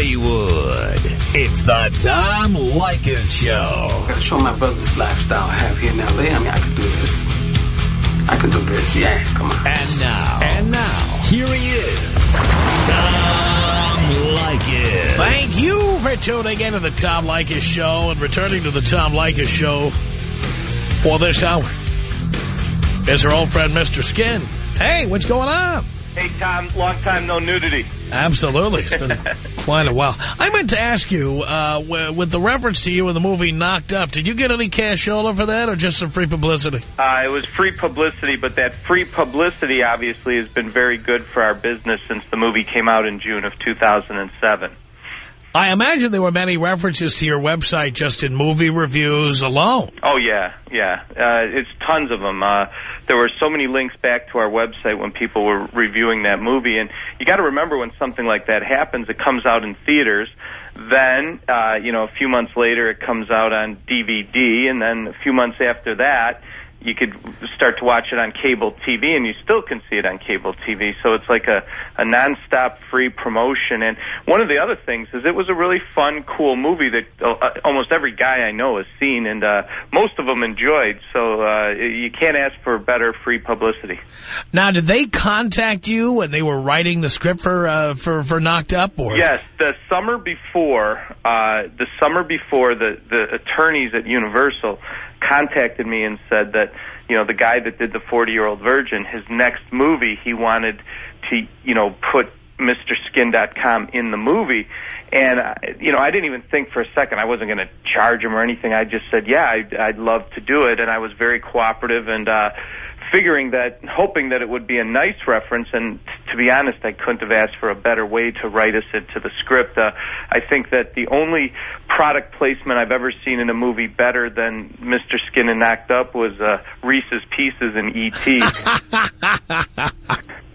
Hollywood. It's the Tom Leykis Show. I gotta show my brother's lifestyle I have here in L.A. I mean, I could do this. I could do this, yeah, come on. And now. And now. Here he is. Tom Leykis. Thank you for tuning in to the Tom Leykis Show and returning to the Tom Leykis Show for this hour. Is our old friend, Mr. Skin. Hey, what's going on? Hey, Tom, long time no nudity. Absolutely. It's been while. I meant to ask you, uh, with the reference to you in the movie Knocked Up, did you get any cashola for that or just some free publicity? Uh, it was free publicity, but that free publicity obviously has been very good for our business since the movie came out in June of 2007. I imagine there were many references to your website just in movie reviews alone. Oh, yeah, yeah. Uh, it's tons of them. Uh, there were so many links back to our website when people were reviewing that movie. And you got to remember when something like that happens, it comes out in theaters. Then, uh, you know, a few months later, it comes out on DVD. And then a few months after that, you could start to watch it on cable TV, and you still can see it on cable TV. So it's like a, a nonstop free promotion. And one of the other things is it was a really fun, cool movie that uh, almost every guy I know has seen, and uh, most of them enjoyed. So uh, you can't ask for better free publicity. Now, did they contact you when they were writing the script for uh, for for Knocked Up? Or yes, the summer before, uh, the summer before, the the attorneys at Universal contacted me and said that you know the guy that did the 40 year old virgin his next movie he wanted to you know put mrskin.com in the movie. And uh, you know I didn't even think for a second I wasn't going to charge him or anything. I just said yeah I'd, I'd love to do it. And I was very cooperative and uh figuring that, hoping that it would be a nice reference. And to be honest, I couldn't have asked for a better way to write us into the script. Uh, I think that the only product placement I've ever seen in a movie better than Mr. Skin and Knocked Up was uh, Reese's Pieces in E.T.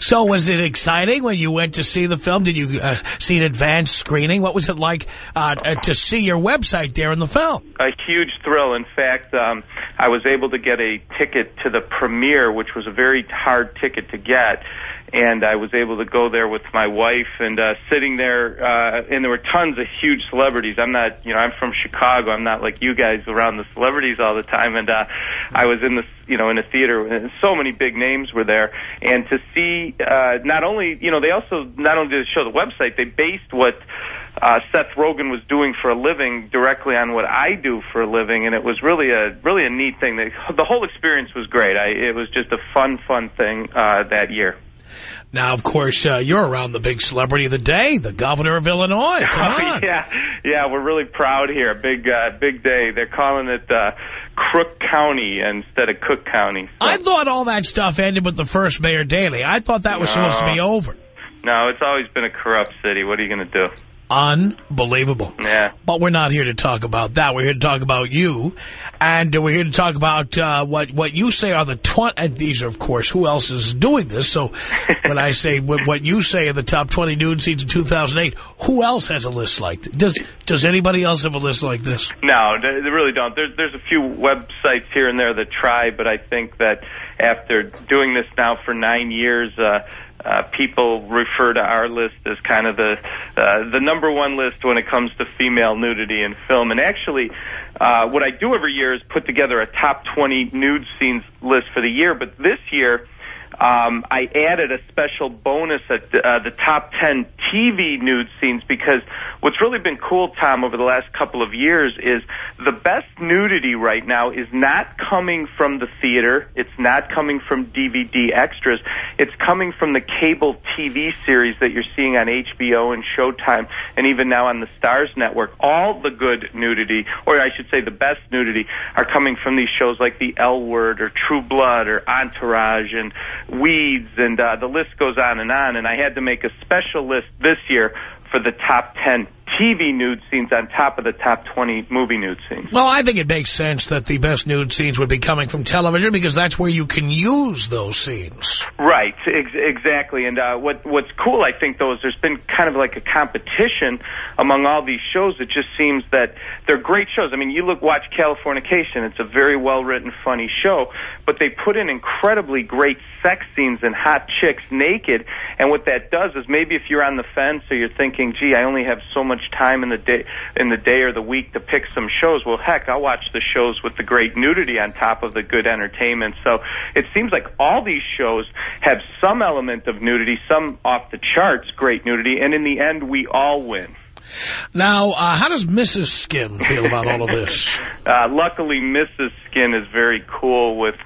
So was it exciting when you went to see the film? Did you uh, see an advanced screening? What was it like uh, to see your website there in the film? A huge thrill. In fact, um, I was able to get a ticket to the premiere, which was a very hard ticket to get and I was able to go there with my wife and uh, sitting there, uh, and there were tons of huge celebrities. I'm not, you know, I'm from Chicago. I'm not like you guys around the celebrities all the time. And uh, I was in this, you know, in a theater, and so many big names were there. And to see, uh, not only, you know, they also not only did show the website, they based what uh, Seth Rogen was doing for a living directly on what I do for a living, and it was really a really a neat thing. The whole experience was great. I, it was just a fun, fun thing uh, that year. Now, of course, uh, you're around the big celebrity of the day, the governor of Illinois. Come on. Yeah, yeah, we're really proud here. Big, uh, big day. They're calling it uh, Crook County instead of Cook County. So. I thought all that stuff ended with the first Mayor Daley. I thought that was no. supposed to be over. No, it's always been a corrupt city. What are you going to do? Unbelievable. Yeah. But we're not here to talk about that. We're here to talk about you. And we're here to talk about uh, what, what you say are the 20... And these are, of course, who else is doing this? So when I say what you say are the top 20 nude scenes in 2008, who else has a list like this? Does, does anybody else have a list like this? No, they really don't. There's, there's a few websites here and there that try, but I think that after doing this now for nine years... Uh, uh, people refer to our list as kind of the uh, the number one list when it comes to female nudity in film. And actually, uh, what I do every year is put together a top 20 nude scenes list for the year. But this year, um, I added a special bonus at the, uh, the top 10 TV nude scenes because what's really been cool, Tom, over the last couple of years is the best nudity right now is not coming from the theater. It's not coming from DVD extras. It's coming from the cable TV series that you're seeing on HBO and Showtime and even now on the Starz Network. All the good nudity, or I should say the best nudity, are coming from these shows like The L Word or True Blood or Entourage and weeds, and uh, the list goes on and on. And I had to make a special list this year for the top 10 TV nude scenes on top of the top 20 movie nude scenes. Well, I think it makes sense that the best nude scenes would be coming from television because that's where you can use those scenes. Right, ex exactly. And uh, what what's cool, I think, though, is there's been kind of like a competition among all these shows. It just seems that they're great shows. I mean, you look, watch Californication. It's a very well written, funny show, but they put in incredibly great sex scenes and hot chicks naked. And what that does is maybe if you're on the fence or you're thinking, gee, I only have so much time in the day in the day or the week to pick some shows. Well, heck, I'll watch the shows with the great nudity on top of the good entertainment. So it seems like all these shows have some element of nudity, some off the charts great nudity, and in the end, we all win. Now, uh, how does Mrs. Skin feel about all of this? uh, luckily, Mrs. Skin is very cool with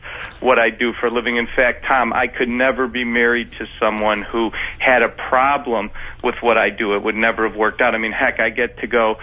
what I do for a living. In fact, Tom, I could never be married to someone who had a problem with what I do. It would never have worked out. I mean, heck, I get to go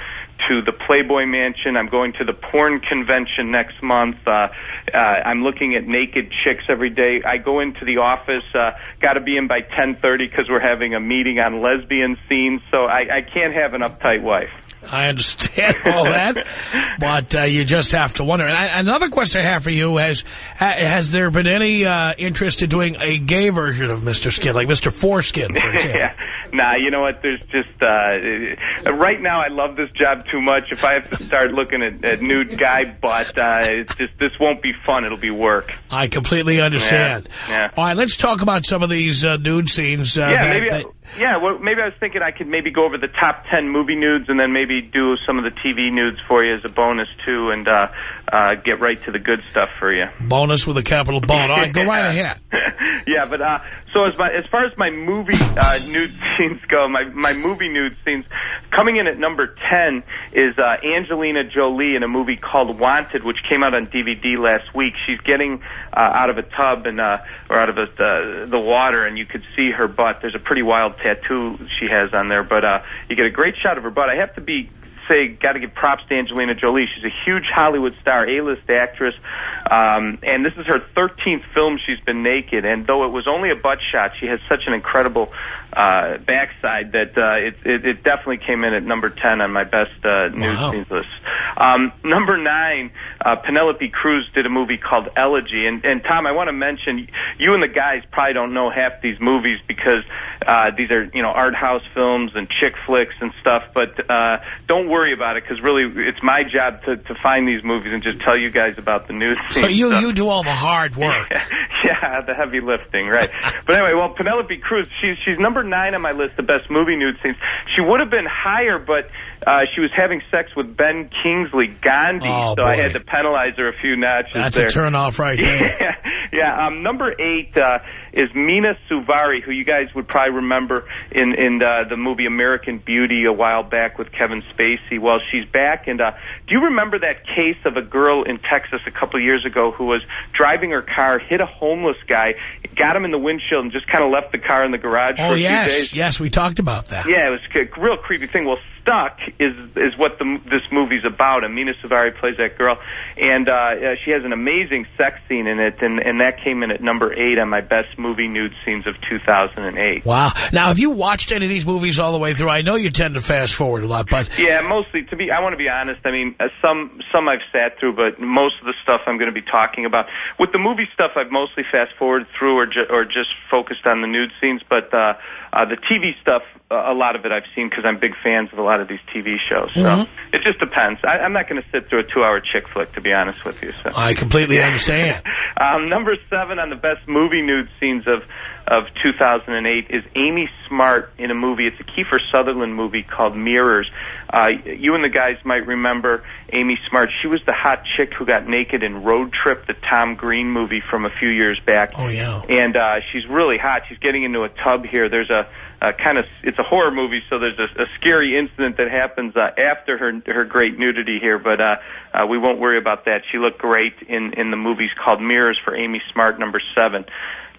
to the Playboy Mansion. I'm going to the porn convention next month. Uh, uh, I'm looking at naked chicks every day. I go into the office. Uh, Got to be in by 10:30 because we're having a meeting on lesbian scenes. So I, I can't have an uptight wife. I understand all that, but uh, you just have to wonder. And I, another question I have for you has has there been any uh, interest in doing a gay version of Mr. Skin, like Mr. Foreskin, for example? yeah. Nah, you know what? There's just uh, right now. I love this job too much. If I have to start looking at, at nude guy butt, uh, it's just this won't be fun. It'll be work. I completely understand. Yeah. yeah. All right, let's talk about some of these uh, nude scenes. Uh, yeah, that, maybe. Yeah, well, maybe I was thinking I could maybe go over the top 10 movie nudes and then maybe do some of the TV nudes for you as a bonus, too, and uh, uh, get right to the good stuff for you. Bonus with a capital bone. All right, go right ahead. yeah, but uh, so as, my, as far as my movie uh, nude scenes go, my, my movie nude scenes, coming in at number 10 is uh, Angelina Jolie in a movie called Wanted, which came out on DVD last week. She's getting uh, out of a tub and uh, or out of a, uh, the water, and you could see her butt. There's a pretty wild tattoo she has on there, but uh, you get a great shot of her butt. I have to be say, got to give props to Angelina Jolie. She's a huge Hollywood star, A-list actress, um, and this is her 13th film she's been naked. And though it was only a butt shot, she has such an incredible uh, backside that uh, it, it, it definitely came in at number 10 on my best uh, news wow. scenes list. Um, number nine, uh, Penelope Cruz did a movie called Elegy. And, and Tom, I want to mention, you and the guys probably don't know half these movies because uh, these are, you know, art house films and chick flicks and stuff. But uh, don't worry about it because really it's my job to, to find these movies and just tell you guys about the news. So you, you do all the hard work. yeah, the heavy lifting, right. but anyway, well, Penelope Cruz, she's, she's number nine on my list of best movie nude scenes. She would have been higher, but uh, she was having sex with Ben Kingsley, Gandhi, oh, so boy. I had to penalize her a few notches That's there. a turnoff right there. Yeah, yeah. Um, number eight uh, is Mena Suvari, who you guys would probably remember in in uh, the movie American Beauty a while back with Kevin Spacey. Well, she's back, and uh, do you remember that case of a girl in Texas a couple of years ago who was driving her car, hit a homeless guy, got him in the windshield, and just kind of left the car in the garage oh, for a yes, few days? yes, we talked about that. Yeah, it was a real creepy thing. Well, Stuck is is what the, this movie's about. Amina Suvari plays that girl, and uh, uh, she has an amazing sex scene in it, and, and that came in at number eight on my best movie nude scenes of 2008. Wow. Now, have you watched any of these movies all the way through? I know you tend to fast forward a lot, but... Yeah, mostly, to be, I want to be honest, I mean, uh, some some I've sat through, but most of the stuff I'm going to be talking about. With the movie stuff, I've mostly fast forwarded through or, ju or just focused on the nude scenes, but uh, uh, the TV stuff, a lot of it I've seen because I'm big fans of a lot of these TV shows. So Mhm. it just depends. I, I'm not going to sit through a two-hour chick flick, to be honest with you. So. I completely understand. um, number seven on the best movie nude scenes of of 2008 is Amy Smart in a movie. It's a Kiefer Sutherland movie called Mirrors. Uh, you and the guys might remember Amy Smart. She was the hot chick who got naked in Road Trip, the Tom Green movie from a few years back. Oh, yeah. And uh, she's really hot. She's getting into a tub here. There's a, a kind of it's a horror movie, so there's a, a scary incident that happens uh, after her her great nudity here. But uh, uh, we won't worry about that. She looked great in in the movies called Mirrors for Amy Smart, number seven.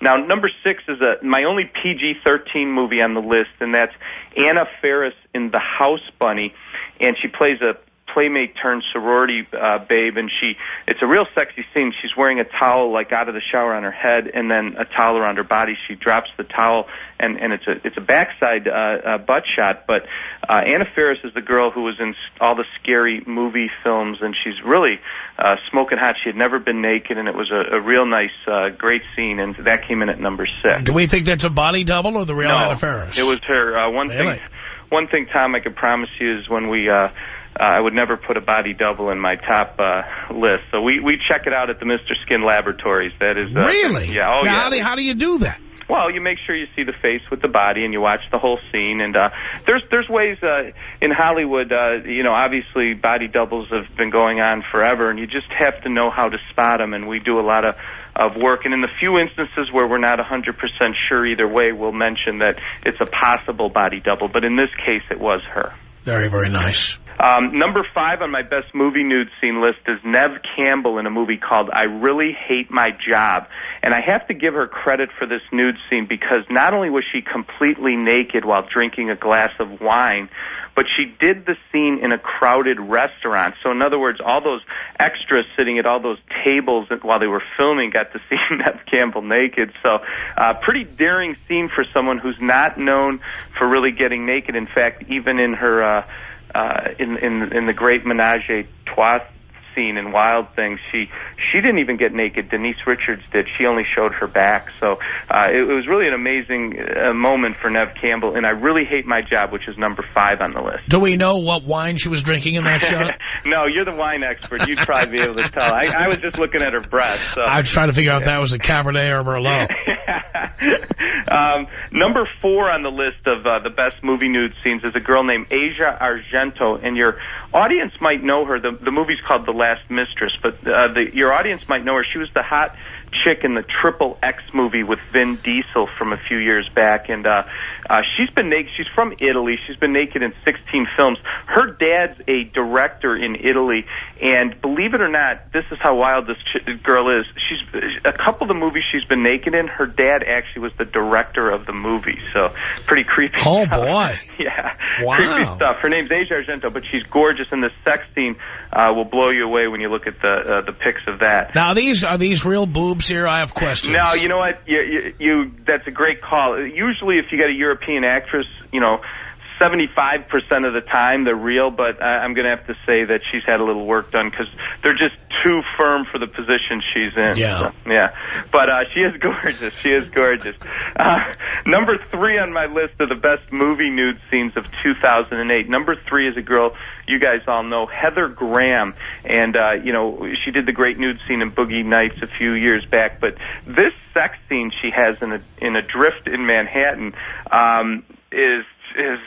Now, number six is a my only PG-13 movie on the list, and that's Anna Faris in The House Bunny, and she plays a playmate turned sorority uh, babe, and she it's a real sexy scene. She's wearing a towel like out of the shower on her head, and then a towel around her body. She drops the towel, and and it's a it's a backside uh, uh, butt shot. But uh, Anna Faris is the girl who was in all the scary movie films, and she's really uh, smoking hot. She had never been naked, and it was a, a real nice, uh, great scene, and that came in at number six. Do we think that's a body double or the real no, Anna Faris? It was her. Uh, one Really? thing, one thing, Tom, I could promise you is when we. Uh, uh, I would never put a body double in my top uh, list. So we, we check it out at the Mr. Skin Laboratories. That is uh, Really? Yeah. Oh now, yeah. How do, how do you do that? Well, you make sure you see the face with the body, and you watch the whole scene. And uh, there's there's ways uh, in Hollywood. Uh, you know, obviously body doubles have been going on forever, and you just have to know how to spot them. And we do a lot of of work. And in the few instances where we're not 100% sure either way, we'll mention that it's a possible body double. But in this case, it was her. Very, very nice. Um, number five on my best movie nude scene list is Neve Campbell in a movie called I Really Hate My Job. And I have to give her credit for this nude scene because not only was she completely naked while drinking a glass of wine, but she did the scene in a crowded restaurant. So in other words, all those extras sitting at all those tables while they were filming got to see Neve Campbell naked. So uh, pretty daring scene for someone who's not known for really getting naked. In fact, even in her uh, uh, in in in the great menage a trois scene in Wild Things, she she didn't even get naked. Denise Richards did. She only showed her back. So uh, it, it was really an amazing uh, moment for Neve Campbell. And I really hate my job, which is number five on the list. Do we know what wine she was drinking in that shot? no, you're the wine expert. You'd probably be able to tell. I, I was just looking at her breast. So. I was trying to figure out if that was a Cabernet or Merlot. um, number four on the list of uh, the best movie nude scenes is a girl named Asia Argento, and your audience might know her. The, the movie's called The Last Mistress, but uh, the, your audience might know her. She was the hot chick in the Triple X movie with Vin Diesel from a few years back, and uh, uh, she's been naked. She's from Italy. She's been naked in 16 films. Her dad's a director in Italy, and believe it or not, this is how wild this ch- girl is. She's a couple of the movies she's been naked in. Her dad actually was the director of the movie, so pretty creepy. Oh, stuff. boy. yeah, Wow. creepy stuff. Her name's Asia Argento, but she's gorgeous, and the sex scene uh, will blow you away when you look at the uh, the pics of that. Now, these are these real boobs here? I have questions. No, you know what? You, you, you that's a great call. Usually, if you get a European actress, you know, seventy-five percent of the time they're real. But I, I'm going to have to say that she's had a little work done because they're just too firm for the position she's in. Yeah. So, yeah. But uh, she is gorgeous. She is gorgeous. Uh, number three on my list of the best movie nude scenes of 2008. Number three is a girl you guys all know, Heather Graham, and uh, you know she did the great nude scene in Boogie Nights a few years back. But this sex scene she has in a in Adrift in Manhattan um, is is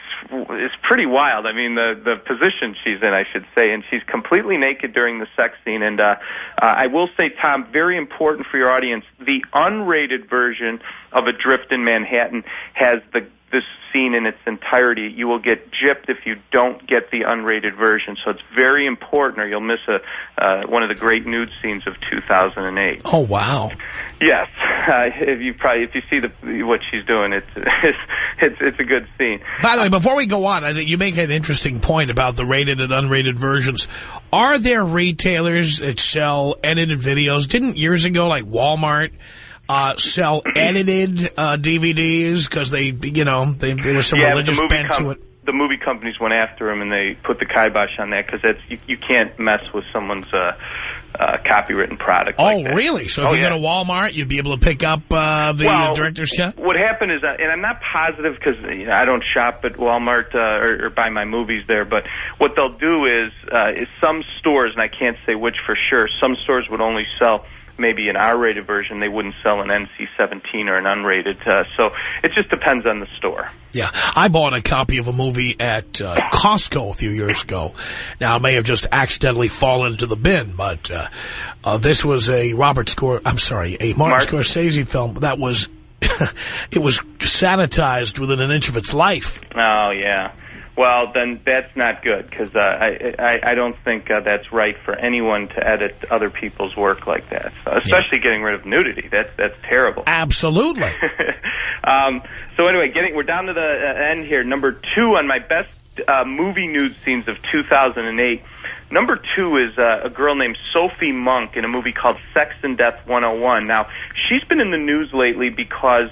is pretty wild. I mean, the the position she's in, I should say, and she's completely naked during the sex scene. And uh, uh, I will say, Tom, very important for your audience, the unrated version of Adrift in Manhattan has the this scene in its entirety. You will get gypped if you don't get the unrated version. So it's very important, or you'll miss a uh, one of the great nude scenes of 2008. Oh, wow. Yes, uh, if you probably if you see the what she's doing, it's it's it's, it's a good scene. By the way, before we go on, I think you make an interesting point about the rated and unrated versions. Are there retailers that sell edited videos? Didn't years ago, like Walmart, uh, sell edited uh, DVDs because they, you know, they, there was some yeah, religious the movie bent to it? The movie companies went after him and they put the kibosh on that because that's you, you can't mess with someone's uh, uh, copywritten product. Oh, like that. really? So if Oh, you yeah. go to Walmart, you'd be able to pick up uh, the Well, director's cut? What happened is, uh, and I'm not positive because you know, I don't shop at Walmart uh, or, or buy my movies there, but what they'll do is, uh, is some stores, and I can't say which for sure, some stores would only sell maybe an R-rated version. They wouldn't sell an NC-17 or an unrated. Uh, so it just depends on the store. Yeah, I bought a copy of a movie at uh, Costco a few years ago. Now, I may have just accidentally fallen into the bin, but uh, uh, this was a Robert Scor I'm sorry, a Martin Mark- Scorsese film that was, it was sanitized within an inch of its life. Oh yeah. Well, then that's not good because uh, I, I I don't think uh, that's right for anyone to edit other people's work like that, so, especially getting rid of nudity. That's that's terrible. Absolutely. um, so anyway, getting we're down to the uh, end here. Number two on my best uh, movie nude scenes of 2008. number two is uh, a girl named Sophie Monk in a movie called Sex and Death 101. Now, she's been in the news lately because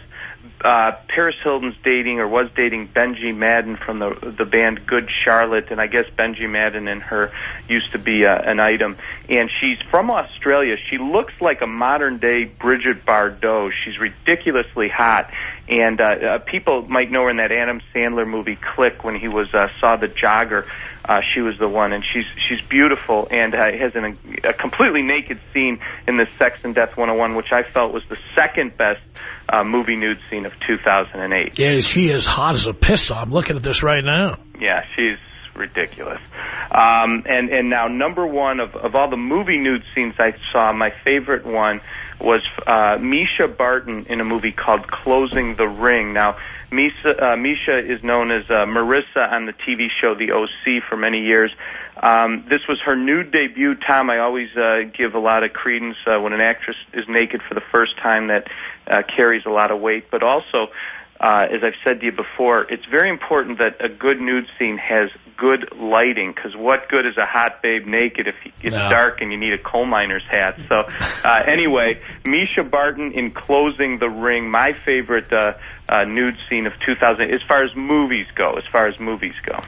uh, Paris Hilton's dating or was dating Benji Madden from the the band Good Charlotte, and I guess Benji Madden and her used to be uh, an item. And she's from Australia. She looks like a modern day Bridget Bardot. She's ridiculously hot, and uh, uh, people might know her in that Adam Sandler movie Click when he was uh, saw the jogger. Uh, she was the one, and she's she's beautiful and uh, has an, a completely naked scene in the Sex and Death 101, which I felt was the second best uh, movie nude scene of 2008. Yeah, she is hot as a pistol. I'm looking at this right now. Yeah, she's ridiculous. Um, and and now number one of of all the movie nude scenes I saw, my favorite one was uh, Mischa Barton in a movie called Closing the Ring. Now, Mischa, uh, Mischa is known as uh, Marissa on the TV show The OC for many years. Um, this was her nude debut. Tom, I always uh, give a lot of credence uh, when an actress is naked for the first time. That uh, carries a lot of weight, but also uh, as I've said to you before, it's very important that a good nude scene has good lighting because what good is a hot babe naked if it's No. dark and you need a coal miner's hat? So, uh, anyway, Mischa Barton in Closing the Ring, my favorite uh, uh, nude scene of 2000 as far as movies go. As far as movies go,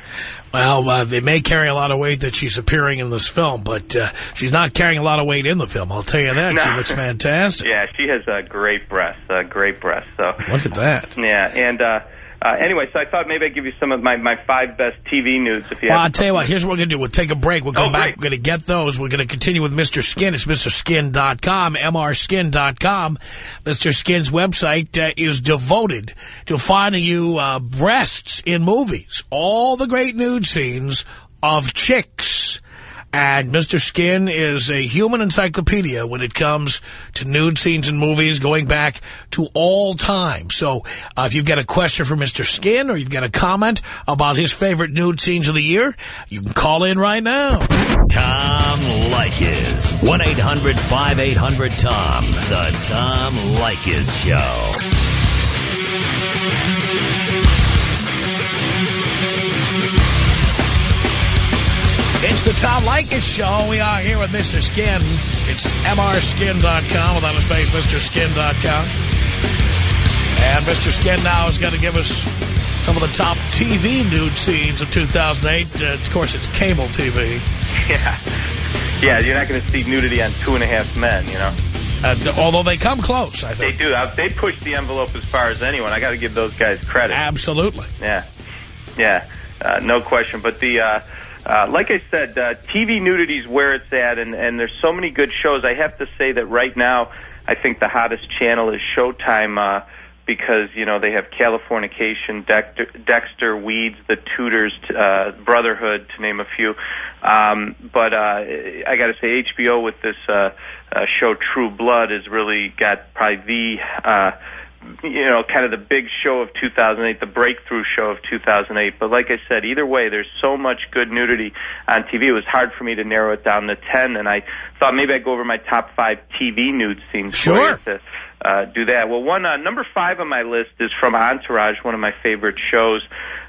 Well, uh, they may carry a lot of weight that she's appearing in this film, but uh, she's not carrying a lot of weight in the film. I'll tell you that. She looks fantastic. yeah, she has uh, great breasts, uh, great breasts. So, Look at that. yeah, and. Uh, uh, anyway, so I thought maybe I'd give you some of my, my five best TV nudes if you Well, I'll tell you what, here's what we're going to do. We'll take a break. We'll come Oh, back. great. We're going to get those. We're going to continue with Mr. Skin. It's MrSkin.com, MRSkin.com. Mr. Skin's website uh, is devoted to finding you uh, breasts in movies. All the great nude scenes of chicks. And Mr. Skin is a human encyclopedia when it comes to nude scenes in movies going back to all time. So uh, if you've got a question for Mr. Skin or you've got a comment about his favorite nude scenes of the year, you can call in right now. Tom Leykis. 1-800-5800-TOM. The Tom Leykis Show. It's the Tom Leykis Show. We are here with Mr. Skin. It's mrskin.com without a space, mrskin.com. And Mr. Skin now is going to give us some of the top TV nude scenes of 2008. Uh, of course, it's cable TV. Yeah. Yeah, you're not going to see nudity on Two and a Half Men, you know. Uh, although they come close, I They do. Uh, They push the envelope as far as anyone. I got to give those guys credit. Absolutely. Yeah, yeah, uh, no question. But the, uh, like I said, uh, TV nudity is where it's at, and and there's so many good shows. I have to say that right now, I think the hottest channel is Showtime. Uh, because you know they have Californication, Dexter, Dexter Weeds, The Tudors, uh, Brotherhood, to name a few. Um, but uh, I got to say, HBO with this uh, uh, show True Blood has really got probably the uh, you know, kind of the big show of 2008, the breakthrough show of 2008. But like I said, either way, there's so much good nudity on TV. It was hard for me to narrow it down to 10, and I thought maybe I'd go over my top five TV nude scenes. Sure. To, uh, do that. Well, one uh, number five on my list is from Entourage, one of my favorite shows.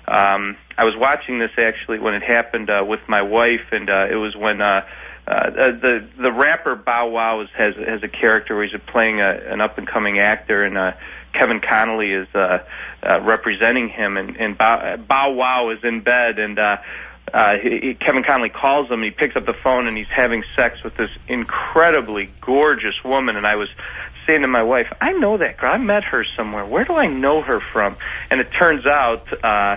Um, I was watching this actually when it happened uh, with my wife, and uh, it was when. Uh, uh, the the rapper Bow Wow has has a character where he's playing a, an up and coming actor, and uh, Kevin Connolly is uh, uh, representing him, and, and Bow, Bow Wow is in bed, and uh, uh, he, Kevin Connolly calls him, he picks up the phone, and he's having sex with this incredibly gorgeous woman, and I was saying to my wife, I know that girl, I met her somewhere. Where do I know her from? And it turns out. Uh,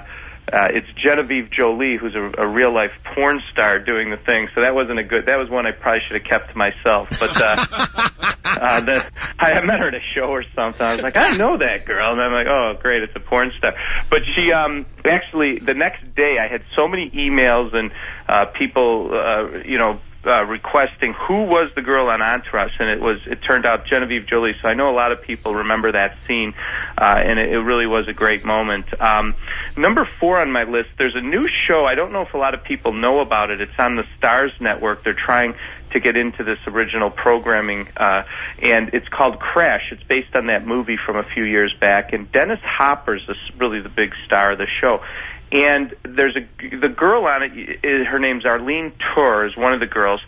uh, it's Genevieve Jolie, who's a, a real life porn star, doing the thing. So that wasn't a good. That was one I probably should have kept to myself. But uh, uh, the, I met her at a show or something. I was like, I know that girl, and I'm like, oh, great, it's a porn star. But she um, actually the next day I had so many emails and uh, people, uh, you know. Uh, requesting who was the girl on Entourage, and it was it turned out Genevieve Jolie. So I know a lot of people remember that scene, uh, and it, it really was a great moment. Um, number four on my list, there's a new show. I don't know if a lot of people know about it. It's on the Starz Network. They're trying to get into this original programming, uh, and it's called Crash. It's based on that movie from a few years back, and Dennis Hopper's the, really the big star of the show. And there's a the girl on it. Her name's Arlene Tur. Is one of the girls.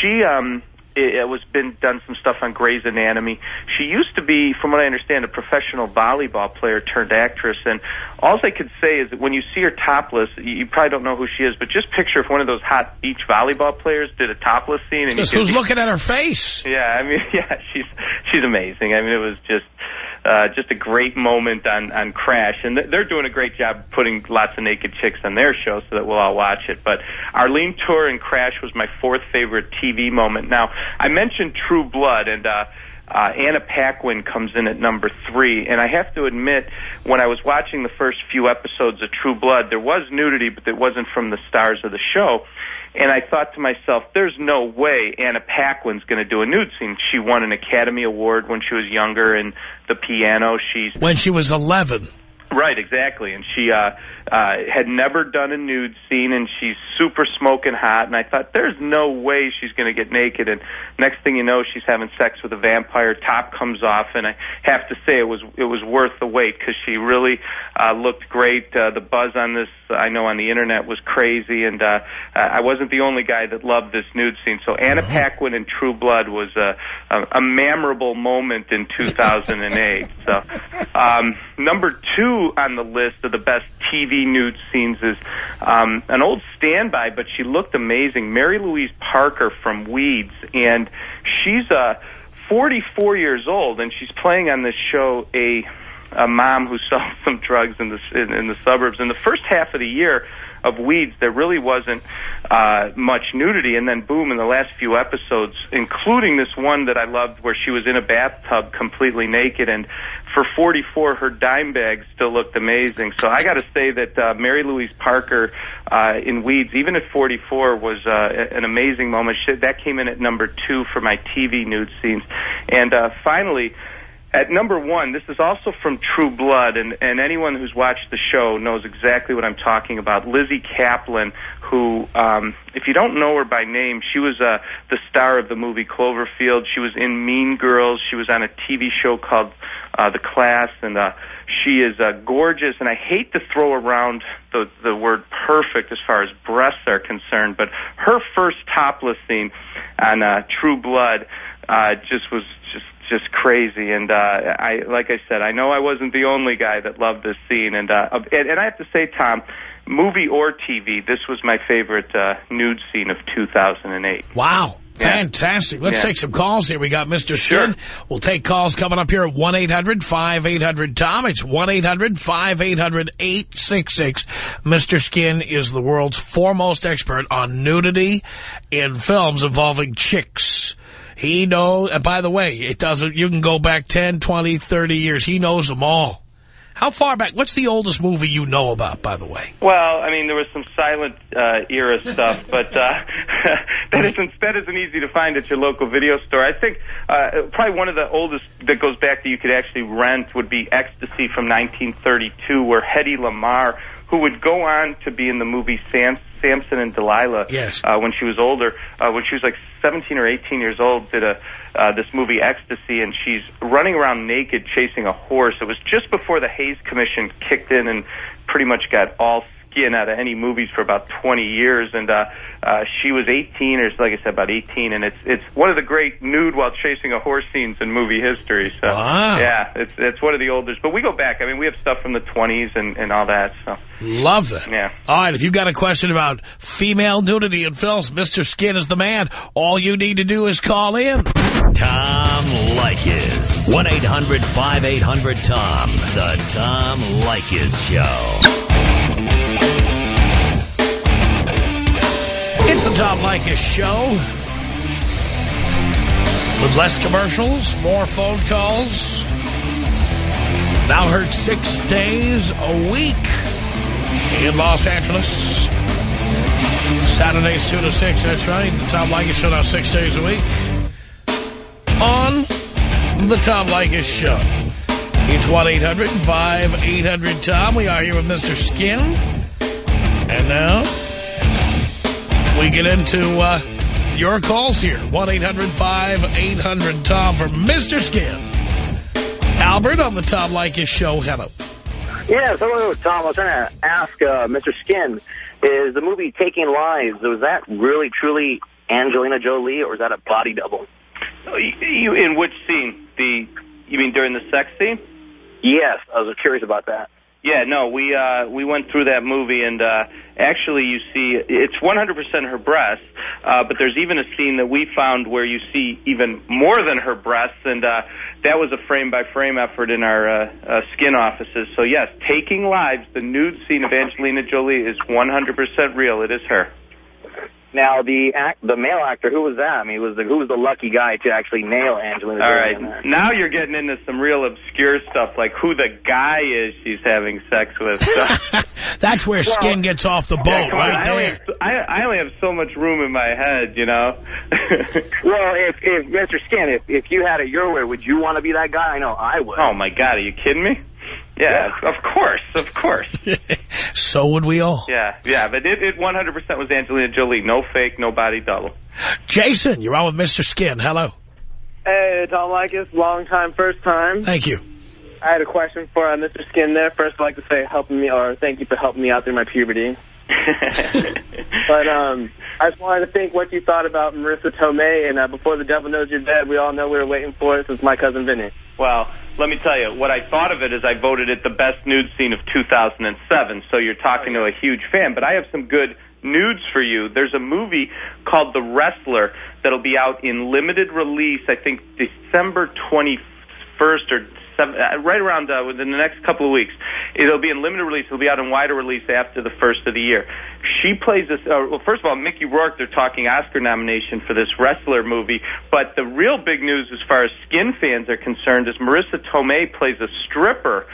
She um it, it was been done some stuff on Grey's Anatomy. She used to be, from what I understand, a professional volleyball player turned actress. And all I could say is that when you see her topless, you, you probably don't know who she is, but just picture if one of those hot beach volleyball players did a topless scene. And Just who's looking at her face? Yeah, I mean, yeah, she's she's amazing. I mean, it was just uh, just a great moment on on Crash, and th- they're doing a great job putting lots of naked chicks on their show so that we'll all watch it. But Arlene Tur and Crash was my fourth favorite TV moment. Now I mentioned True Blood, and uh, uh, Anna Paquin comes in at number three, and I have to admit, when I was watching the first few episodes of True Blood, there was nudity, but it wasn't from the stars of the show. And I thought to myself, there's no way Anna Paquin's going to do a nude scene. She won an Academy Award when she was younger in the piano. She's When she was 11. Right, exactly. And she uh, uh, had never done a nude scene, and she's super smoking hot. And I thought, there's no way she's going to get naked. And next thing you know, she's having sex with a vampire. Top comes off, and I have to say, it was it was worth the wait because she really uh, looked great. Uh, the buzz on this, I know, on the internet was crazy, and uh, I wasn't the only guy that loved this nude scene. So Anna Paquin in True Blood was a, a, a memorable moment in 2008. so um, number two on the list of the best TV nude scenes is um, an old standby, but she looked amazing. Mary Louise Parker from Weeds, and she's uh, 44 years old, and she's playing on this show a a mom who sells some drugs in the in, in the suburbs. In the first half of the year of Weeds, there really wasn't uh, much nudity, and then boom, in the last few episodes, including this one that I loved, where she was in a bathtub completely naked, and for 44, her dime bag still looked amazing. So I got to say that uh, Mary Louise Parker uh, in Weeds, even at 44, was uh, an amazing moment. She, that came in at number two for my TV nude scenes, and uh, finally. At number one, this is also from True Blood, and, and anyone who's watched the show knows exactly what I'm talking about. Lizzy Caplan, who, um, if you don't know her by name, she was uh, the star of the movie Cloverfield. She was in Mean Girls. She was on a TV show called uh, The Class, and uh, she is uh, gorgeous. And I hate to throw around the the word perfect as far as breasts are concerned, but her first topless scene on uh, True Blood uh, just was just crazy. And uh, I, like I said, I know I wasn't the only guy that loved this scene. And uh, and, and I have to say, Tom, movie or TV, this was my favorite uh, nude scene of 2008. Wow. Yeah. Fantastic. Let's Yeah. take some calls here. We got Mr. Skin. Sure. We'll take calls coming up here at 1-800-5800-TOM. It's 1-800-5800-866. Mr. Skin is the world's foremost expert on nudity in films involving chicks. He knows, and by the way, it doesn't, you can go back 10, 20, 30 years. He knows them all. How far back? What's the oldest movie you know about, by the way? Well, I mean, there was some silent uh, era stuff, but uh, that isn't that isn't easy to find at your local video store. I think uh, probably one of the oldest that goes back that you could actually rent would be Ecstasy from 1932, where Hedy Lamarr, who would go on to be in the movie Sam, Samson and Delilah, Yes. uh, when she was older, uh, when she was like 17 or 18 years old, did a uh, this movie Ecstasy, and she's running around naked chasing a horse. It was just before the Hays Commission kicked in and pretty much got all skin out of any movies for about 20 years, and uh, uh, she was 18, or like I said, about 18, and it's it's one of the great nude while chasing a horse scenes in movie history. So Wow. yeah, it's it's one of the oldest. But we go back. I mean, we have stuff from the 20s and and all that. So Love that. Yeah. All right, if you've got a question about female nudity in films, Mr. Skin is the man. All you need to do is call in. Tom Leykis. 1-800-5800-TOM. The Tom Leykis Show. It's the Tom Leykis Show. With less commercials, more phone calls. Now heard six days a week in Los Angeles. Saturdays 2 to 6, that's right. The Tom Leykis Show now six days a week. On the Tom Leykis Show. It's 1-800-5800-TOM. We are here with Mr. Skin. And now we get into uh, Your calls here, 1-800-5800-TOM for Mr. Skin. Albert on the Tom Leykis show. Hello. Yes, hello, Tom. I was trying to ask uh, Mr. Skin, is the movie Taking Lives, was that really, truly Angelina Jolie, or is that a body double? Oh, You, you, in which scene? The You mean during the sex scene? Yes, I was curious about that. Yeah, no, we uh, we went through that movie, and uh, actually, you see, it's 100% her breasts, uh, but there's even a scene that we found where you see even more than her breasts, and uh, that was a frame-by-frame effort in our uh, uh, skin offices. So yes, taking lives, the nude scene of Angelina Jolie is 100% real. It is her. Now, the act, the male actor, who was that? I mean, was the, who was the lucky guy to actually nail Angelina All Jolie right, in that? now you're getting into some real obscure stuff, like who the guy is she's having sex with. So. That's where Skin gets off the boat, Yeah, come on, right I only, there. have, I, I only have so much room in my head, you know. Well, if, if Mr. Skin, if, if you had it your way, would you want to be that guy? I know I would. oh my God, are you kidding me? Yeah, of course, of course. so would we all. Yeah, yeah, but it, it 100% was Angelina Jolie. No fake, no body double. Jason, you're on with Mr. Skin. Hello. Hey, Tom Leykis, long time, first time. Thank you. I had a question for uh, Mr. Skin there. First, I'd like to say helping me, or thank you for helping me out through my puberty. But um, I just wanted to think what you thought about Marisa Tomei, and uh, Before the Devil Knows You're Dead, we all know we were waiting for it since my cousin Vinny. Well, let me tell you, what I thought of it is I voted it the best nude scene of 2007, so you're talking to a huge fan. But I have some good nudes for you. There's a movie called The Wrestler that'll be out in limited release, I think December 21st or seven, uh, right around uh, within the next couple of weeks. It'll be in limited release. It'll be out in wider release after the first of the year. She plays this. Uh, well, first of all, Mickey Rourke. They're talking Oscar nomination for this wrestler movie. But the real big news, as far as skin fans are concerned, is Marisa Tomei plays a stripper.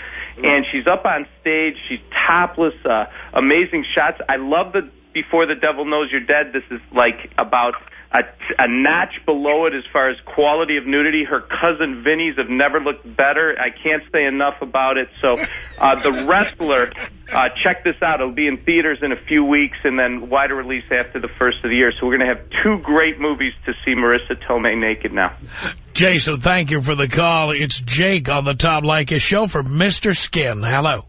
And she's up on stage. She's topless. Uh, amazing shots. I love the Before the Devil Knows You're Dead. This is like about a, a notch below it as far as quality of nudity. Her cousin Vinny's have never looked better. I can't say enough about it. So, uh, The Wrestler, uh, check this out. It'll be in theaters in a few weeks and then wider release after the first of the year. So we're going to have two great movies to see Marisa Tomei naked now. Jason, thank you for the call. It's Jake on the Tom Leykis show for Mr. Skin. Hello.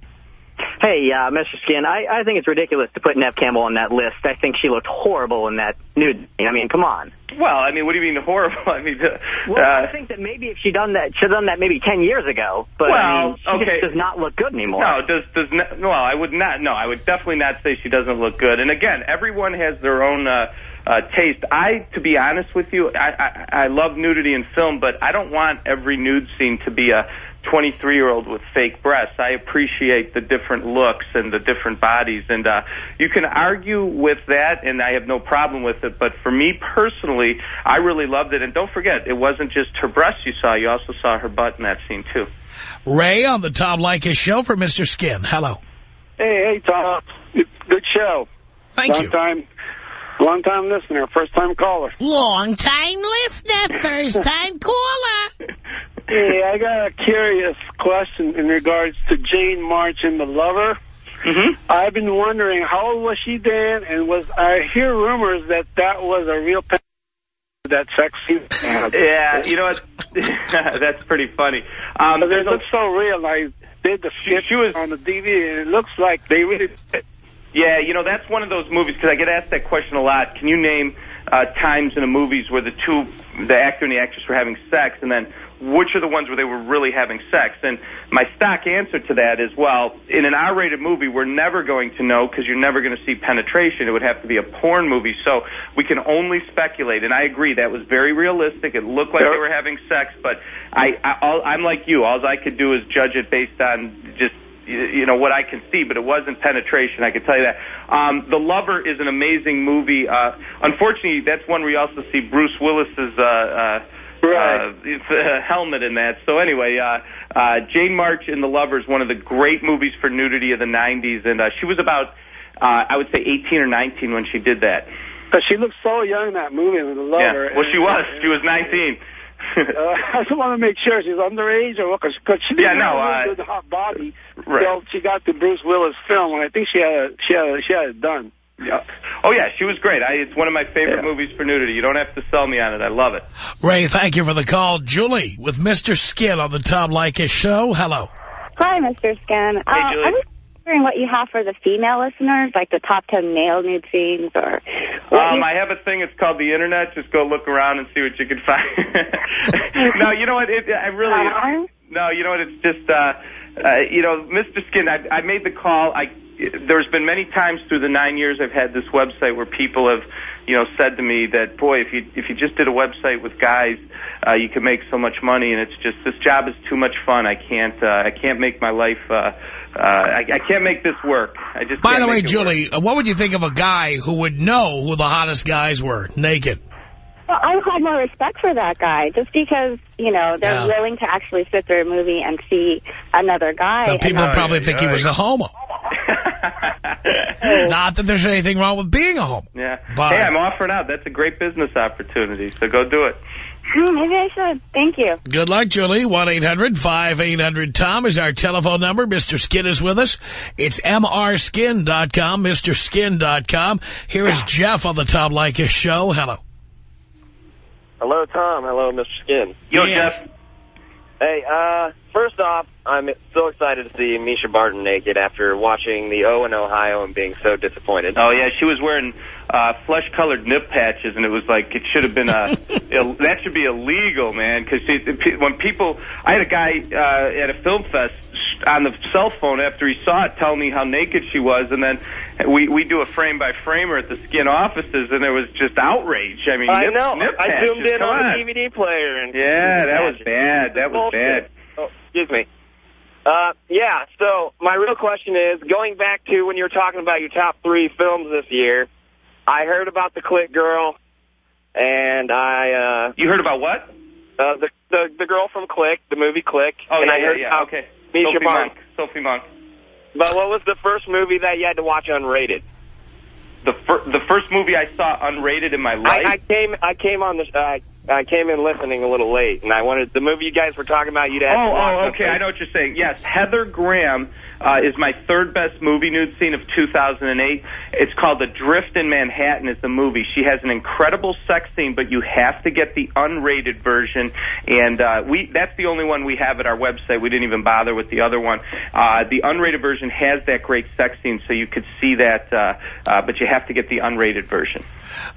Hey, uh, Mr. Skin, I, I think it's ridiculous to put Neve Campbell on that list. I think she looked horrible in that nude. I mean, come on. Well, I mean, what do you mean horrible? I mean, uh, Well, I think that maybe if she done that, she done that maybe 10 years ago. But I Well, mean, she okay. just does not look good anymore. No, does does not, well, I would not. No, I would definitely not say she doesn't look good. And again, everyone has their own uh, uh, taste. I, to be honest with you, I, I I love nudity in film, but I don't want every nude scene to be a 23 year old with fake breasts. I appreciate the different looks and the different bodies, and uh, you can argue with that, and I have no problem with it. But for me personally, I really loved it. And don't forget, it wasn't just her breasts you saw; you also saw her butt in that scene too. Ray on the Tom Leykis show for Mr. Skin. Hello. Hey, hey, Tom. Good show. Thank long you. long time listener, first time caller. Long time listener, first time caller. Hey, I got a curious question in regards to Jane March and the lover. Mm-hmm. I've been wondering how old was she then, and was I hear rumors that that was a real that sex scene. Yeah, you know what? That's pretty funny. Um, But it looks so real. I did the skit she was- on the DVD, and it looks like they really. Yeah, you know that's one of those movies because I get asked that question a lot. Can you name uh, times in the movies where the two, the actor and the actress, were having sex, and then which are the ones where they were really having sex? And my stock answer to that is, well, in an R-rated movie, we're never going to know because you're never going to see penetration. It would have to be a porn movie, so we can only speculate. And I agree that was very realistic. It looked like they were having sex, but I, I all, I'm like you. All I could do is judge it based on just you know what I can see, but it wasn't penetration. I can tell you that. Um, the Lover is an amazing movie. Uh, unfortunately, that's one where you also see Bruce Willis's uh, uh, Right. uh, it's a helmet in that. So anyway, uh, uh, Jane March in The Lover is one of the great movies for nudity of the '90s, and uh, she was about, uh, I would say, 18 or 19 when she did that. But she looked so young in that movie, The Lover. Yeah. Well, she was. She was 19. Uh, I just want to make sure she's underage or what, because she didn't Yeah, no, have a uh, good hot body right. until she got the Bruce Willis film, and I think she had a, she had a, she had it done. Yeah. Oh yeah, she was great. I, it's one of my favorite movies for nudity. You don't have to sell me on it. I love it. Ray, thank you for the call. Julie with Mr. Skin on the Tom Leykis show. Hello. Hi, Mr. Skin. Uh, Julie. I was wondering what you have for the female listeners, like the top 10 male nude scenes or... Um, I have a thing. It's called the internet. Just go look around and see what you can find. no, you know what? It, I really. Uh-huh. No, you know what? It's just. Uh, uh, you know, Mr. Skin. I, I made the call. I. There's been many times through the nine years I've had this website where people have, you know, said to me that, boy, if you if you just did a website with guys, uh, you could make so much money. And it's just this job is too much fun. I can't. Uh, I can't make my life. Uh, uh, I, I can't make this work. I just. By the way, make it work. Julie, uh, what would you think of a guy who would know who the hottest guys were, naked? Well, I had more respect for that guy just because, you know, they're Yeah. willing to actually sit through a movie and see another guy. But people not- probably think he was a homo. Not that there's anything wrong with being a homo. Yeah. But- hey, I'm offering out. That's a great business opportunity. So go do it. Maybe I should. Thank you. Good luck, Julie. 1-800-5800-TOM is our telephone number. Mr. Skin is with us. It's mrskin.com, mrskin.com. Here is Jeff on the Tom Leykis show. Hello. Hello, Tom. Hello, Mr. Skin. Yo, Yes. Jeff. Hey, uh, first off, I'm so excited to see Mischa Barton naked after watching the O in Ohio and being so disappointed. Oh yeah, she was wearing uh, flesh-colored nip patches, and it was like it should have been a ill- that should be illegal, man. Because when people, I had a guy uh, at a film fest on the cell phone after he saw it, telling me how naked she was, and then we we do a frame by framer at the Skin offices, and there was just outrage. I mean, I nip, know. Nip I patches, zoomed in on, on. the DVD player and Yeah, that was bad. That was Bullshit. bad. Excuse me. Uh, yeah. So my real question is, going back to when you were talking about your top three films this year, I heard about the Click Girl, and I uh, You heard about what? uh, the the the girl from Click, the movie Click. Oh and yeah, I yeah, heard yeah. about Okay. Mischa Sophie Barton. Monk. Sophie Monk. But what was the first movie that you had to watch unrated? The fir- the first movie I saw unrated in my life. I, I came I came on the I came in listening a little late, and I wanted the movie you guys were talking about. You'd have to Oh, oh, okay. I know what you're saying. Yes, Heather Graham uh, is my third best movie nude scene of 2008. It's called Adrift in Manhattan. Is the movie? She has an incredible sex scene, but you have to get the unrated version, and uh, we that's the only one we have at our website. We didn't even bother with the other one. Uh, the unrated version has that great sex scene, so you could see that, uh, uh, but you have to get the unrated version.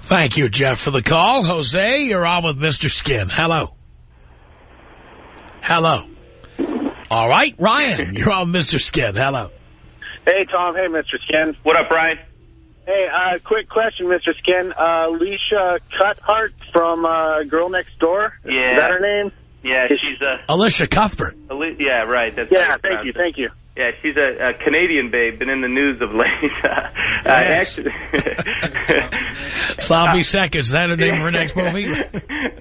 Thank you, Jeff, for the call. Jose, you're on with Mr. Skin. Hello. Hello. All right, Ryan, you're on Mr. Skin. Hello. Hey, Tom. Hey, Mr. Skin. What up, Ryan? Hey, uh, quick question, Mr. Skin. Uh, Elisha Cuthbert from uh, Girl Next Door. Yeah. Is that her name? Yeah, she's a. Elisha Cuthbert. Ali- Yeah, right. That's how Yeah, you thank you, thank you. Yeah, she's a, a Canadian babe, been in the news of late. uh, Yes. actually, Sloppy Seconds. Is that her name for her next movie?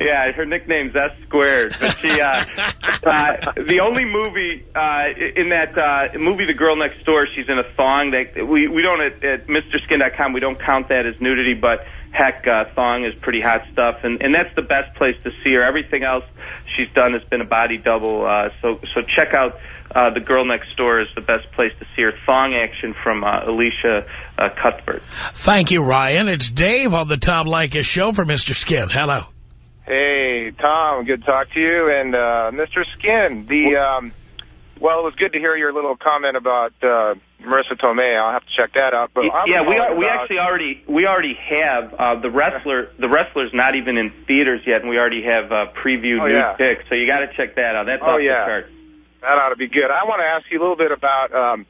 yeah, her nickname's S squared. But she, uh, uh, the only movie uh, in that uh, movie, The Girl Next Door, she's in a thong. That we we don't at, at MrSkin.com we don't count that as nudity, but heck, uh, thong is pretty hot stuff, and and that's the best place to see her. Everything else she's done has been a body double. Uh, so so check out. Uh, the girl next door is the best place to see her thong action from uh, Elisha uh, Cuthbert. Thank you, Ryan. It's Dave on the Tom Leykis show for Mr. Skin. Hello. Hey, Tom, good to talk to you. And uh, Mr. Skin, the um, well, it was good to hear your little comment about uh, Marisa Tomei. I'll have to check that out. But I was yeah, we are, we actually already we already have uh, the wrestler. The wrestler's not even in theaters yet, and we already have uh, preview Oh, new yeah. picks. So you got to check that out. That's Oh, off yeah. the chart. That ought to be good. I want to ask you a little bit about um,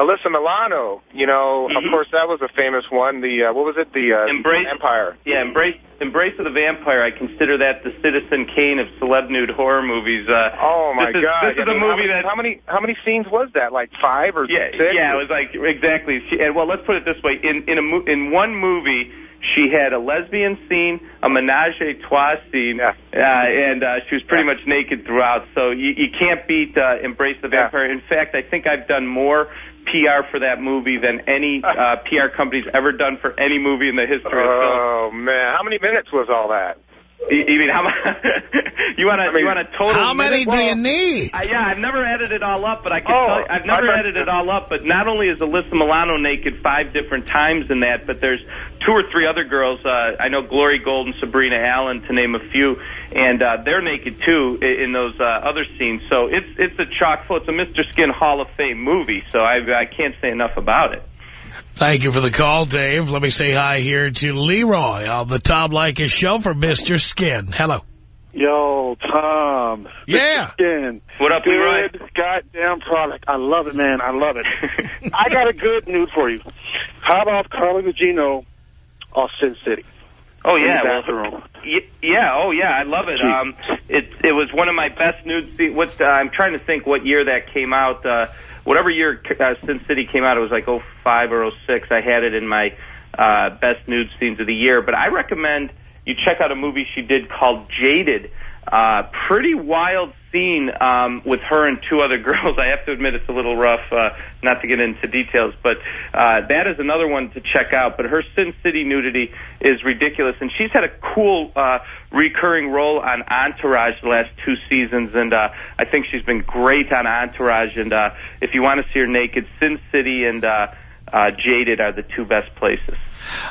Alyssa Milano. You know, of course, that was a famous one. The uh, what was it? The uh, Mm-hmm. Embrace Empire. Yeah, embrace embrace of the vampire. I consider that the Citizen Kane of celeb nude horror movies. Uh, Oh my this is, God! This is I a mean, movie how many, that how many how many scenes was that? Like five or Yeah, six? yeah, it was like exactly. She, and well, let's put it this way: in in a in one movie, she had a lesbian scene, a menage a trois scene, uh, and uh, she was pretty much naked throughout. So you, you can't beat uh, Embrace the Vampire. In fact, I think I've done more PR for that movie than any uh, PR company's ever done for any movie in the history of film. Oh man, how many minutes was all that? You you mean how much? you want to you want a total? How many minute? do you need? Uh, yeah, I've never added it all up, but I can Oh, tell you, I've never I thought- added it all up. But not only is Alyssa Milano naked five different times in that, but there's two or three other girls. Uh, I know Glory Gold and Sabrina Allen, to name a few, and uh, they're naked too in, in those uh, other scenes. So it's it's a chock full. It's a Mr. Skin Hall of Fame movie. So I I can't say enough about it. Thank you for the call, Dave. Let me say hi here to Leroy on the Tom Leykis show for Mr. Skin. Hello. Yo, Tom. Yeah. Skin. What up, good Leroy? goddamn product. I love it, man. I love it. I got a good news for you. How about Carla Gugino off Sin City? Oh yeah, well, bathroom. yeah, oh yeah, I love it. Um, it it was one of my best nude scenes. What uh, I'm trying to think what year that came out. Uh, whatever year uh, Sin City came out, it was like 05 or 06. I had it in my uh, best nude scenes of the year. But I recommend you check out a movie she did called Jaded. Uh, pretty wild scene um, with her and two other girls. I have to admit it's a little rough, uh, not to get into details, but uh, that is another one to check out. But her Sin City nudity is ridiculous, and she's had a cool uh, recurring role on Entourage the last two seasons, and uh, I think she's been great on Entourage. And uh, if you want to see her naked, Sin City and uh, uh, Jaded are the two best places.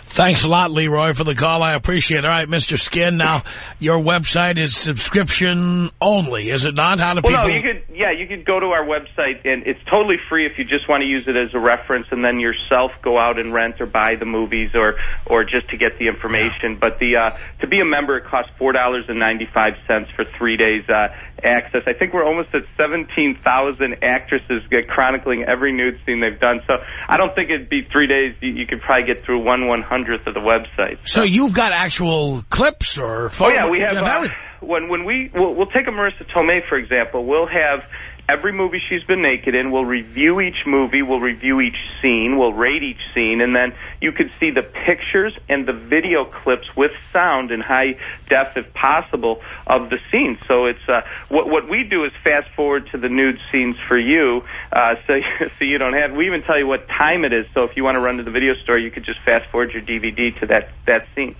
Thanks a lot, Leroy, for the call. I appreciate it. All right, Mr. Skin, now, your website is subscription only, is it not? How do Well, people... no, you could, yeah, you could go to our website, and it's totally free if you just want to use it as a reference, and then yourself go out and rent or buy the movies, or or just to get the information. But the uh, to be a member, it costs four dollars and ninety five cents for three days uh, access. I think we're almost at seventeen thousand actresses get chronicling every nude scene they've done. So I don't think it'd be three days. You, you could probably get through one one hundredth of the website. So you've got actual clips or Oh yeah, we have. Uh. When when we we'll, we'll take a Marisa Tomei for example. We'll have every movie she's been naked in. We'll review each movie. We'll review each scene. We'll rate each scene, and then you could see the pictures and the video clips with sound in high def, if possible, of the scenes. So it's uh, what what we do is fast forward to the nude scenes for you, uh, so so you don't have. We even tell you what time it is. So if you want to run to the video store, you could just fast forward your DVD to that that scene.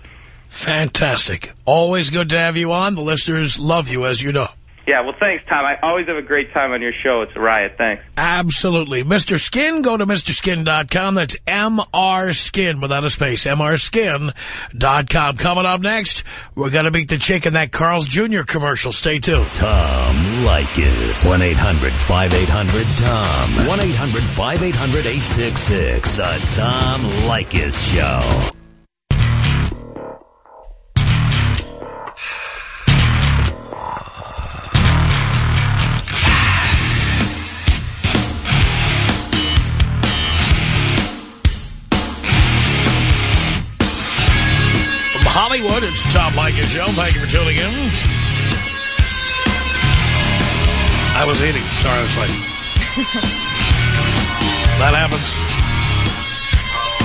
Fantastic. Always good to have you on. The listeners love you, as you know. Yeah, well, thanks, Tom. I always have a great time on your show. It's a riot. Thanks. Absolutely. Mr. Skin, go to MrSkin.com. That's M-R Skin without a space. MRSkin.com. Coming up next, we're going to beat the chick in that Carl's Jr. commercial. Stay tuned. Tom Leykis. 1-800-5800-TOM. 1-800-5800-866. The Tom Leykis Show. Hollywood, it's the Tom Leykis Show. Thank you for tuning in. I was eating. Sorry, I was late. that happens.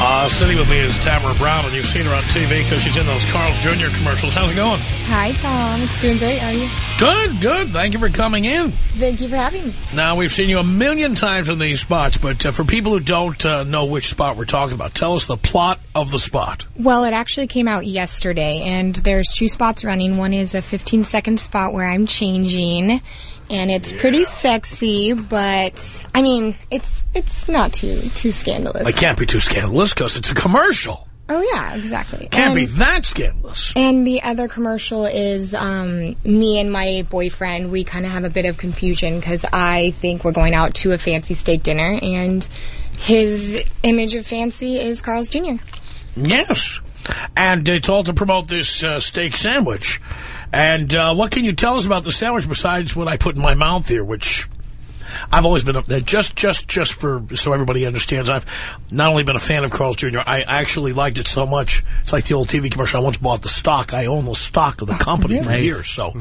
Uh, sitting with me is Tamara Brown, and you've seen her on TV because she's in those Carl's Jr. commercials. How's it going? Hi, Tom. It's doing great. How are you? Good, good. Thank you for coming in. Thank you for having me. Now, we've seen you a million times in these spots, but uh, for people who don't uh, know which spot we're talking about, tell us the plot of the spot. Well, it actually came out yesterday, and there's two spots running. One is a 15-second spot where I'm changing, and it's pretty sexy, but, I mean, it's it's not too too scandalous. It can't be too scandalous because it's a commercial. Oh, yeah, exactly. Can't be that scandalous. And the other commercial is um, me and my boyfriend. We kind of have a bit of confusion because I think we're going out to a fancy steak dinner, and his image of fancy is Carl's Jr. Yes. And it's all to promote this uh, steak sandwich. And uh, what can you tell us about the sandwich besides what I put in my mouth here, which I've always been, a, just just just for so everybody understands, I've not only been a fan of Carl's Jr., I actually liked it so much. It's like the old TV commercial. I once bought the stock. I own the stock of the company for really? years. So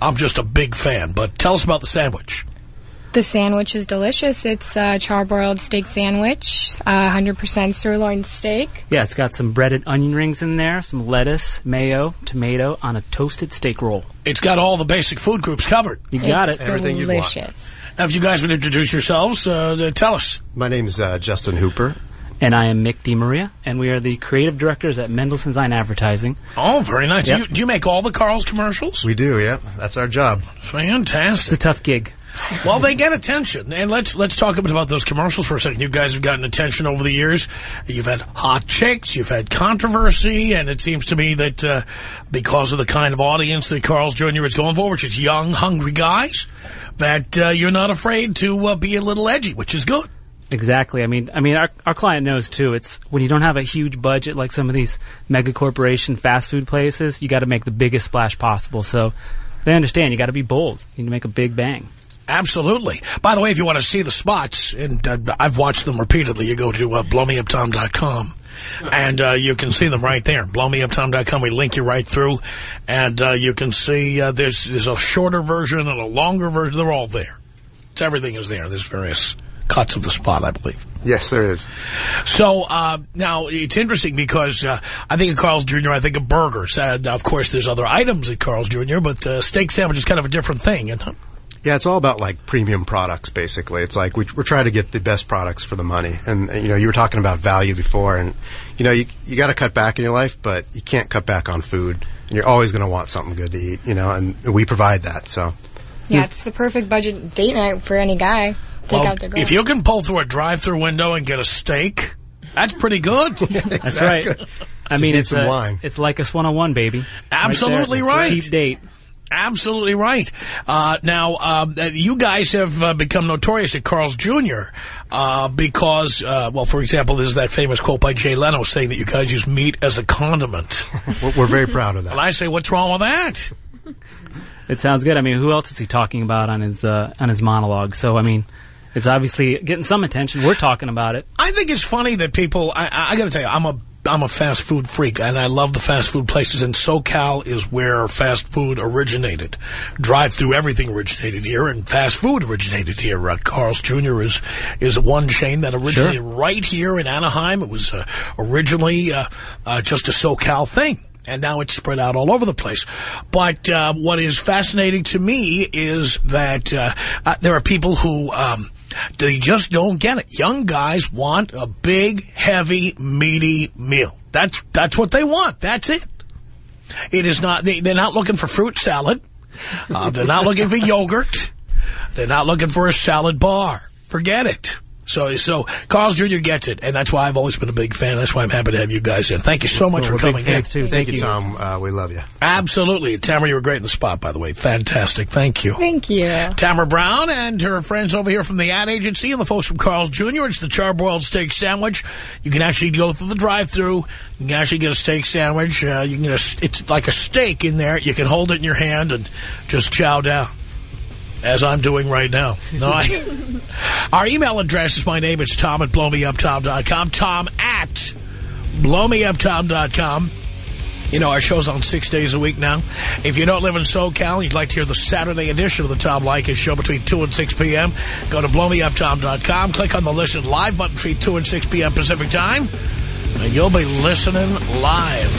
I'm just a big fan. But tell us about the sandwich. The sandwich is delicious. It's a charbroiled steak sandwich, uh, 100% sirloin steak. Yeah, it's got some breaded onion rings in there, some lettuce, mayo, tomato on a toasted steak roll. It's got all the basic food groups covered. You got It's it. delicious. Now, if you guys would introduce yourselves, uh, tell us. My name's uh, Justin Hooper. And I am Mick DeMaria, and we are the creative directors at Mendelsohn Zien Advertising. Oh, very nice. Yep. You, do you make all the Carl's commercials? We do, yeah. That's our job. Fantastic. It's a tough gig. Well, they get attention, and let's let's talk a bit about those commercials for a second. You guys have gotten attention over the years. You've had hot chicks, you've had controversy, and it seems to me that uh, because of the kind of audience that Carl's Jr. is going for, which is young, hungry guys, that uh, you're not afraid to uh, be a little edgy, which is good. Exactly. I mean, I mean, our our client knows too. It's when you don't have a huge budget like some of these mega corporation fast food places, you got to make the biggest splash possible. So they understand you got to be bold. You need to make a big bang. Absolutely. By the way, if you want to see the spots, and uh, I've watched them repeatedly, you go to uh, blowmeuptom.com. And uh, you can see them right there. Blowmeuptom.com. We link you right through. And uh, you can see uh, there's, there's a shorter version and a longer version. They're all there. It's, everything is there. There's various cuts of the spot, I believe. Yes, there is. So uh, now it's interesting because uh, I think of Carl's Jr., I think of burgers. And, of course, there's other items at Carl's Jr., but uh, steak sandwich is kind of a different thing. Yeah, it's all about like premium products, basically. It's like we, we're trying to get the best products for the money. And, you know, you were talking about value before and, you know, you, you got to cut back in your life, but you can't cut back on food. And you're always going to want something good to eat, you know, and we provide that, so. Yeah, it's the perfect budget date night for any guy. Take Well, out the girl. if you can pull through a drive-through window and get a steak, that's pretty good. That's right. I mean, it's some a, wine. It's like us 101, baby. Absolutely Right. right. It's a Cheap date. Absolutely right. Uh, now, um, uh, you guys have uh, become notorious at Carl's Jr. Uh, because, uh, well, for example, there's that famous quote by Jay Leno saying that you guys use meat as a condiment. We're, we're very proud of that. And I say, what's wrong with that? It sounds good. I mean, who else is he talking about on his uh, on his monologue? So, I mean, it's obviously getting some attention. We're talking about it. I think it's funny that people, I, I, I got to tell you, I'm a I'm a fast food freak, and I love the fast food places, and SoCal is where fast food originated. Drive-through everything originated here, and fast food originated here. Uh, Carl's Jr. is is one chain that originated right here in Anaheim. It was uh, originally uh, uh, just a SoCal thing. And now it's spread out all over the place. But uh, what is fascinating to me is that uh, uh, there are people who... Um, they just don't get it. Young guys want a big, heavy, meaty meal. That's that's what they want. That's it. It is not. They, they're not looking for fruit salad. Uh, they're not looking for yogurt. They're not looking for a salad bar. Forget it. So, so Carl's Jr. gets it, and that's why I've always been a big fan. That's why I'm happy to have you guys in. Thank you so much We're for coming in. fans, too. Thank you, Tom. Uh, we love you. Absolutely. Tamara, you were great in the spot, by the way. Fantastic. Thank you. Thank you. Tamara Brown and her friends over here from the ad agency and the folks from Carl's Jr. It's the charbroiled steak sandwich. You can actually go through the drive-through. You can actually get a steak sandwich. Uh, you can get a, it's like a steak in there. You can hold it in your hand and just chow down. As I'm doing right now. No, I, our email address is my name. It's Tom at blowmeuptom.com. Tom at blowmeuptom.com. You know, our show's on six days a week now. If you don't live in SoCal, you'd like to hear the Saturday edition of the Tom Leykis show between 2 and 6 p.m., go to blowmeuptom.com, click on the Listen Live button between 2 and 6 p.m. Pacific Time, and you'll be listening live.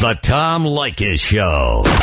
The Tom Leykis Show.